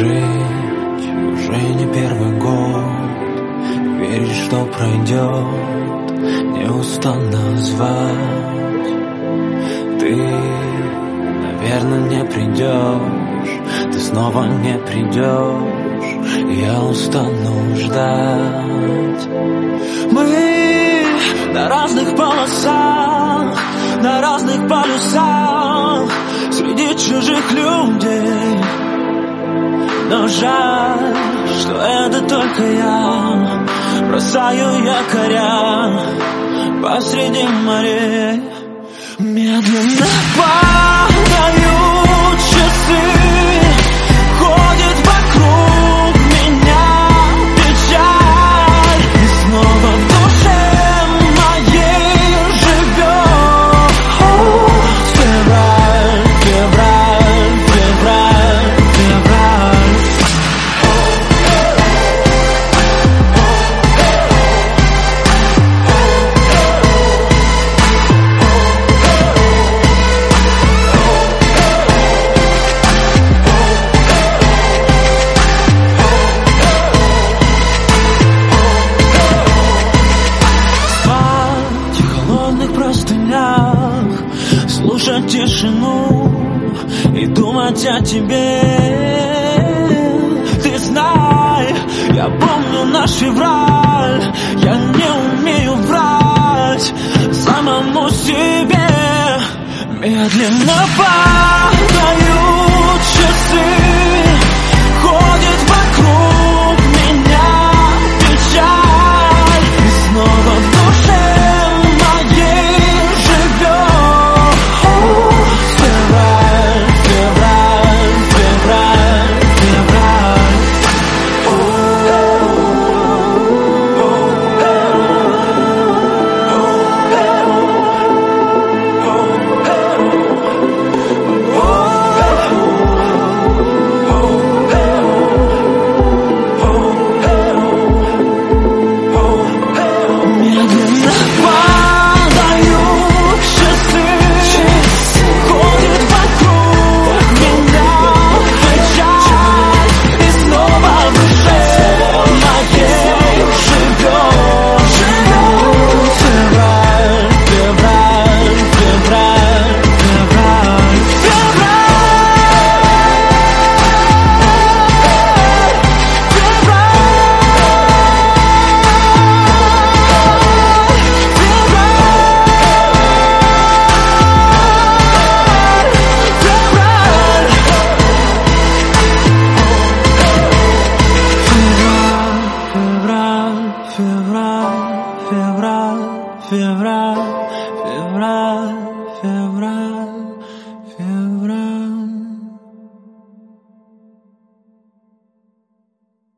жить уже не первый год. Верить, что пройдет, Не устану звать. Ты, наверное, не придешь, ты снова не придешь Я устану ждать. Мы на разных полосах, на разных полюсах Среди чужих людей. Но жаль, что это только я. Бросаю якоря посреди морей. Медленно падают тишину и думать о тебе. Ты знай, я помню наш февраль, я не умею врать самому себе. Медленно падают часы. febrar, febrar, febrar, febrar.